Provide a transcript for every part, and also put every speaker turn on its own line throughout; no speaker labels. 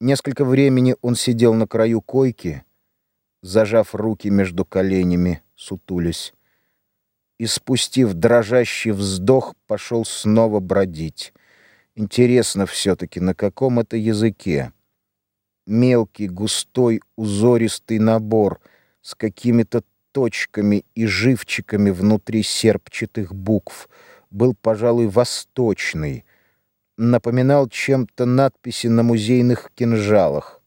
Несколько времени он сидел на краю койки, зажав руки между коленями, сутулясь, и, спустив дрожащий вздох, пошел снова бродить. Интересно все-таки, на каком это языке? Мелкий, густой, узористый набор с какими-то точками и живчиками внутри серпчатых букв был, пожалуй, восточный, напоминал чем-то надписи на музейных кинжалах.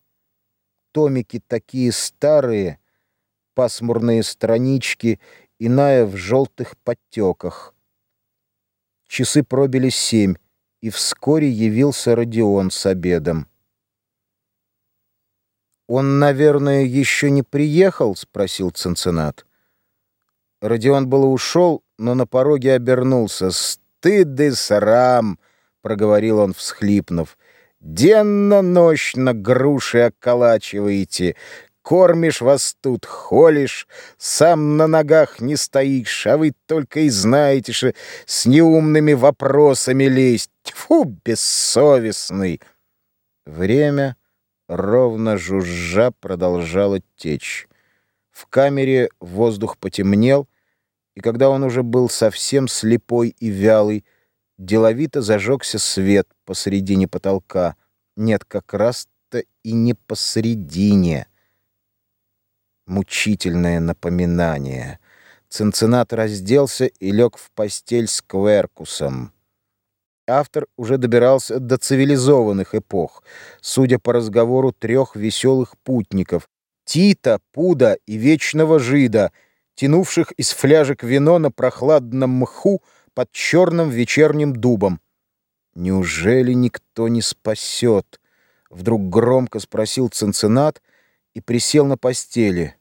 Томики такие старые, пасмурные странички, иная в желтых подтеках. Часы пробили семь, и вскоре явился Родион с обедом. «Он, наверное, еще не приехал?» — спросил Ценцинат. Родион было ушел, но на пороге обернулся. «Стыд и срам!» — проговорил он, всхлипнув. «Денно-нощно груши околачиваете, кормишь вас тут, холишь, сам на ногах не стоишь, а вы только и знаете, что с неумными вопросами лезть. Фу, бессовестный!» Время, ровно жужжа, продолжало течь. В камере воздух потемнел, и когда он уже был совсем слепой и вялый, деловито зажегся свет посредине потолка. Нет, как раз-то и не посредине. Мучительное напоминание. Цинциннат разделся и лег в постель с Кверкусом. Автор уже добирался до цивилизованных эпох, судя по разговору трех веселых путников — Тита, Пуда и Вечного Жида, тянувших из фляжек вино на прохладном мху, под черным вечерним дубом. «Неужели никто не спасет?» Вдруг громко спросил Цинциннат и присел на постели.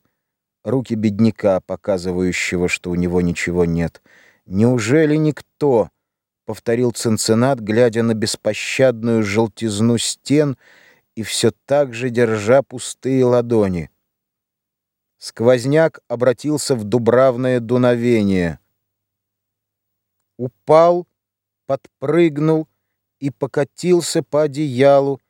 Руки бедняка, показывающего, что у него ничего нет. «Неужели никто?» — повторил Цинциннат, глядя на беспощадную желтизну стен и все так же держа пустые ладони. Сквозняк обратился в дубравное дуновение — упал, подпрыгнул и покатился по одеялу,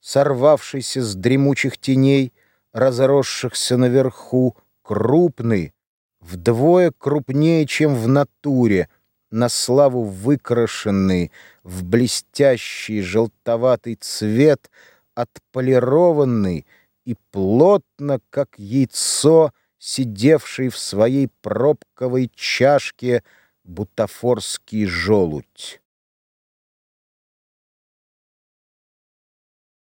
сорвавшийся с дремучих теней, разросшихся наверху, крупный, вдвое крупнее, чем в натуре, на славу выкрашенный в блестящий желтоватый цвет, отполированный и плотно, как яйцо, сидевший в своей пробковой чашке, бутафорский желудь.